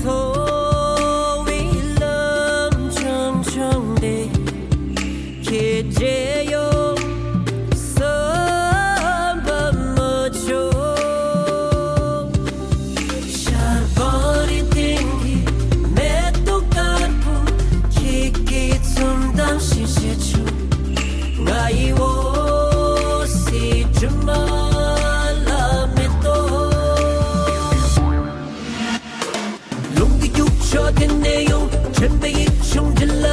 所以冷清清的，结结。சென்னையும் சென்னையும் எல்லா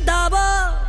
vida boa.